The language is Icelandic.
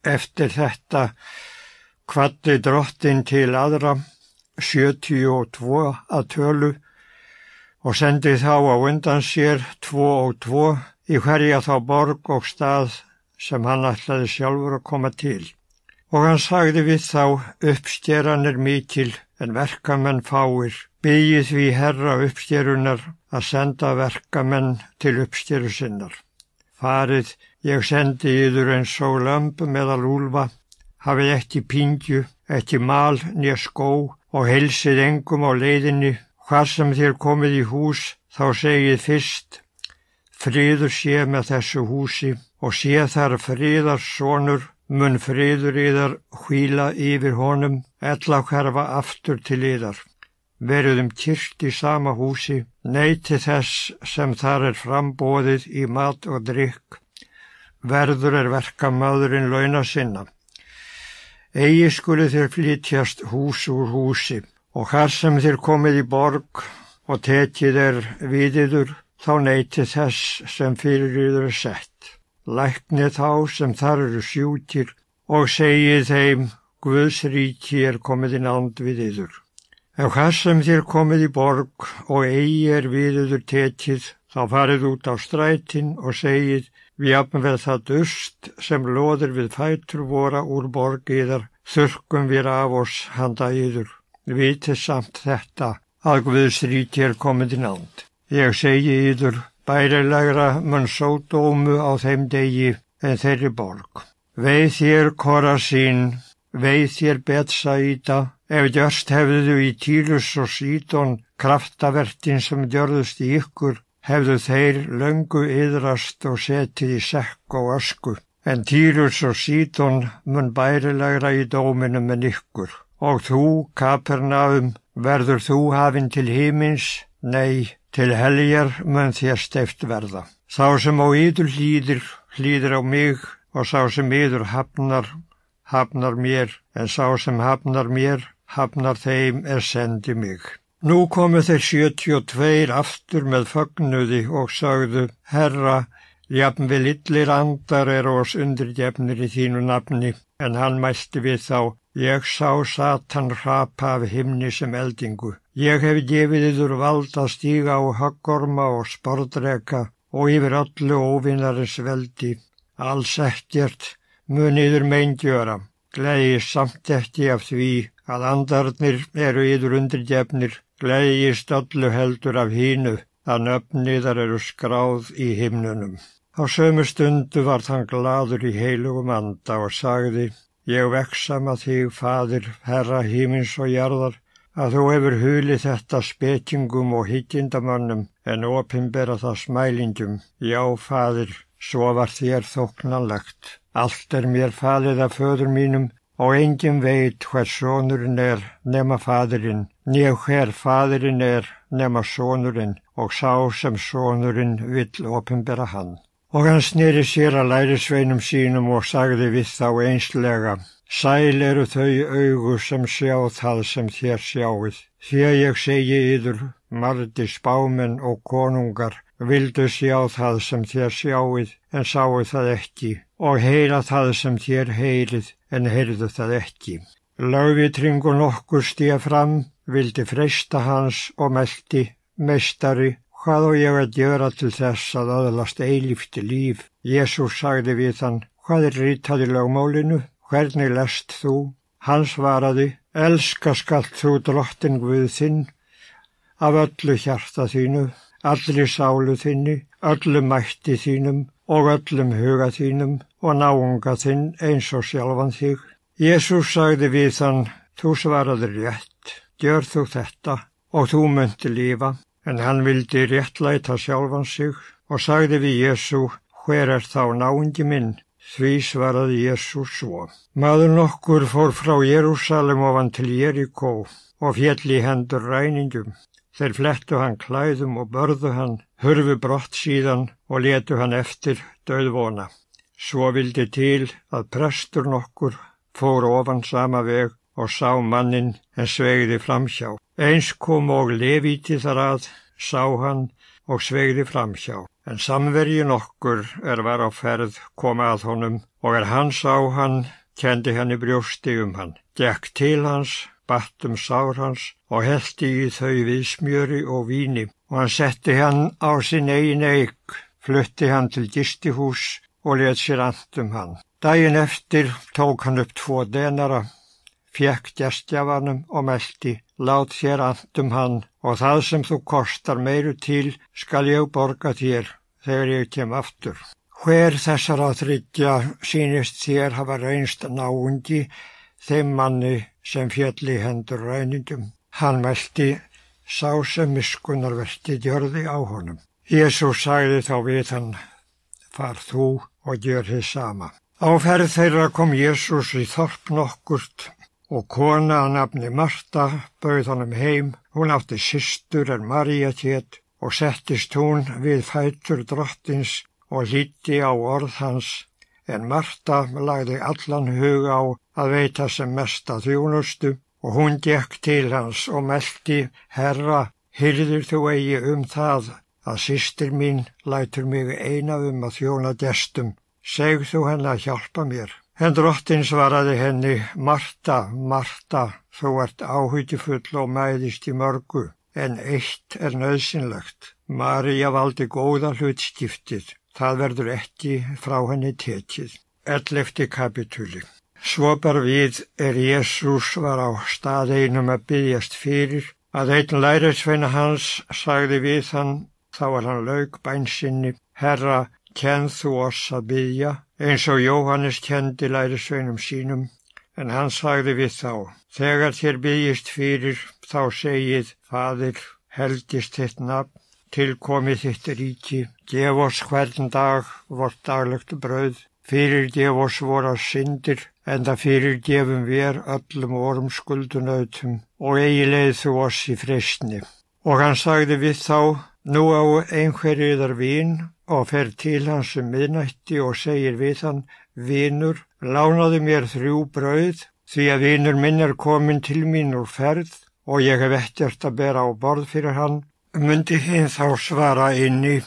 Eftir þetta kvatti drottin til aðra 72 að tölu og sendi þá á undan sér tvo og tvo í hverja þá borg og stað sem hann ætlaði sjálfur að koma til. Og hann sagði við þá uppstjeranir mikil en verkamenn fáir, byggið því herra uppstjerunar að senda verkamenn til uppstjeru sinnar. Farið, ég sendi yður eins og lömp meðal úlfa, hafið ekki pingju, ekki mal nýja skó og helsið engum á leiðinni. Hvar sem þér komið í hús þá segið fyrst friður sé með þessu húsi og sé þar friðarsonur mun friður yðar hvíla yfir honum. Ella hverfa aftur til yðar. Veruðum kyrkt í sama húsi, neyti þess sem þar er frambóðið í mat og drikk, verður er verka maðurinn launa sinna. Egi skuli þér flytjast hús úr húsi og hvar sem þér komið í borg og tekið er viðiður, þá neyti þess sem fyrir yður er sett. Lækni þá sem þar eru sjútir og segið þeim Guðs ríki er komið í nánd við yður. Ef hvað sem þér komið í borg og eigi er viðiður tekið, þá farið út á strætin og segið við jafnveð það dust sem loður við fætur vora úr borgiðar, þurkum við af oss handa yður vitið samt þetta að Guðs ríki er komið í nánd. Ég segi yður bærilegra mun sódómu á þeim degi en þeirri borg. Veið þér Korasín, veið þér Betsaíta, ef djörst hefðu í Týrus og Sítón kraftavertin sem djörðust í ykkur, hefðu þeir löngu yðrast og setið í sekk og ösku. En Týrus og Sítón mun bærilegra í dóminum en ykkur. Og þú, Kapernaum, verður þú hafinn til hímins? Nei, til heljar mun þér steift verða. Sá sem á yður hlýðir, hlýðir á mig og sá sem yður hafnar, hafnar mér, en sá sem hafnar mér, hafnar þeim er sendi mig. Nú komu þeir 72 aftur með fögnuði og sagðu, Herra, jafn við illir andar er ós undirgefnir í þínu nafni, en hann mælti við þá, Ég sá Satan hrapa af himni sem eldingu. Ég hef gefið yfir vald að stíga á haggorma og spordreka og yfir öllu óvinnarins veldi. Alls ekkert mun yfir meindjöra. Gleðist samt ekki af því að andarnir eru yfir undirgefnir. Gleðist öllu heldur af hínu að nöfniðar eru skráð í himnunum. Á sömu stundu var þann gladur í heilugum anda og sagði Ég veksama þig, fadir, herra hímins og jarðar, að þú hefur hulið þetta spekingum og hyggjindamannum en opimbera það smælingum. Já, fadir, svo var þér þóknanlegt. Allt er mér falið af föður mínum og engin veit hver sonurinn er nema fadirinn, nýja hver fadirinn er nema sonurinn og sá sem sonurinn vill opimbera hann. Og hann snýri sér að lærisveinum sínum og sagði við þá einslega, Sæl eru þau augu sem sjá það sem þér sjáuð. Þegar ég segi yður, mardi spámen og konungar, vildu sjá það sem þér sjáuð en sáu það ekki, og heyra það sem þér heyrið en heyrðu það ekki. Lauvitringu nokkur stíða fram, vildi freysta hans og meldi, mestari, Hvað og ég að gjöra til þess að aðlast eilífti líf? Jésús sagði við hann, hvað er rítað í lögmálinu? Hvernig lest þú? Hann svaraði, elska skallt þú drottin Guð þinn, af öllu hjarta þínu, allri sálu þinni, öllu mætti þínum og öllum huga þínum og náunga þinn eins og sjálfan þig. Jésús sagði við hann, þú svaraði rétt, gjör þú þetta og þú myndi lífa. En hann vildi réttlæta sjálfan sig og sagði við Jésu, hver er þá náingi minn? Því svaraði Jésu svo. Maður nokkur fór frá Jérúsalem ofan til Jeríkó og fjalli hendur ræningum. Þeir flettu hann klæðum og börðu hann, hurfu brott síðan og letu hann eftir döðvona. Svo vildi til að prestur nokkur fór ofan sama veg og sá mannin en svegði framhjá. Eins kom og leviti þar að, sá hann og svegði framhjá. En samvergin okkur er var á ferð koma að honum og er hans á hann, kendi henni brjósti um hann. Gekk til hans, battum sár hans og heldi í þau við smjöri og víni og hann setti hann á sin eigin eig, flutti hann til gistihús og let sér andum hann. Dægin eftir tók hann upp tvo denara, fjekk gestjafanum og meldi, lát þér andum hann og það sem þú kostar meiru til skal ég borga þér þegar ég kem aftur. Hver þessar að þryggja sínist þér hafa reynst náundi þeim manni sem fjalli hendur ræningum. Hann meldi sá sem miskunar verti djörði á honum. Jésús sagði þá við hann, far þú og gjör þið sama. Á ferð þeirra kom Jésús í þorp nokkurt og kona að nafni Marta bauð honum heim. Hún átti sýstur en Maria tétt og settist hún við fætur drottins og líti á orð hans, en Marta lagði allan hug á að veita sem mesta þjónustu og hún gekk til hans og meldi, Herra, hyrður þú eigi um það að sýstir mín lætur mig eina um að þjóna gestum, seg þú henn að hjálpa mér. En drottin svaraði henni, Marta, Marta, þú ert áhyggjufull og mæðist í mörgu, en eitt er nöðsynlegt. Marja valdi góða hlutskiptið, það verður ekki frá henni tekið. Ellefti kapitúli. Svo bar við er Jésús var á stað einum að byggjast fyrir, að einn lærisveina hans sagði við hann, þá var hann laug bænsinni, Herra, kenn þú oss að byggja, eins og Jóhannes kendi lærisveinum sínum, en hann sagði við þá, þegar þér byggjist fyrir, þá segið, Fadir, heldist þitt nafn, tilkomið þitt ríki, gef oss hvern dag vort daglegt brauð, fyrir gef oss vora syndir, en það fyrir gefum við öllum orm skuldunautum og eigi leið þú oss í freysni. Og hann sagði við þá, nú á einhverjiðar vín og fer til hans um miðnætti og segir við hann, Vinur, lánaðu mér þrjú brauð, því að vinur minn er komin til mín úr ferð og ég hef ekkert að bera á borð fyrir hann. Mundi hinn þá svara inni,